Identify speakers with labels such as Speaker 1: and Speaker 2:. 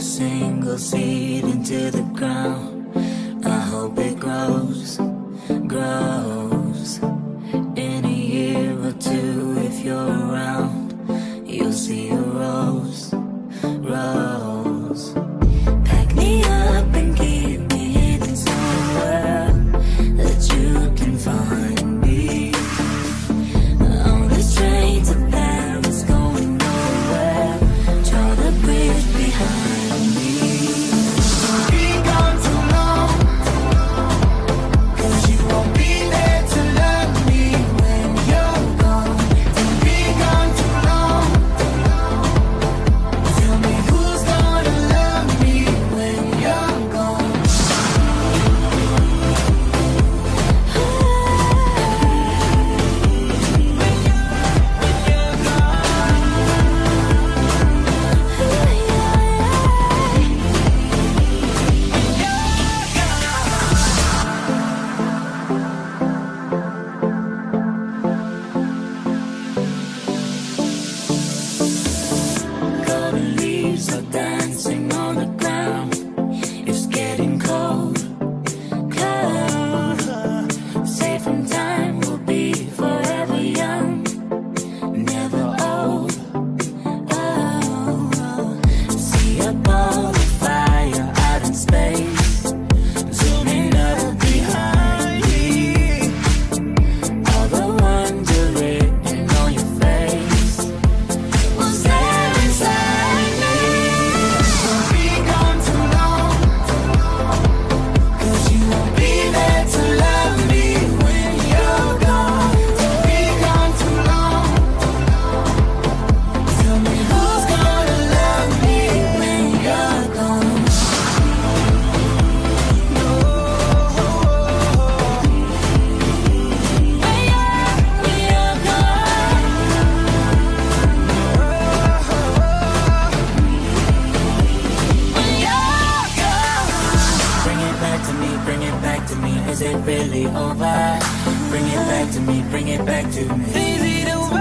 Speaker 1: a single seed into the ground. I hope it grows, grows. In a year or two, if you're around, you'll see a rose, rose. Is it really over? Bring it back to me, bring it back to me.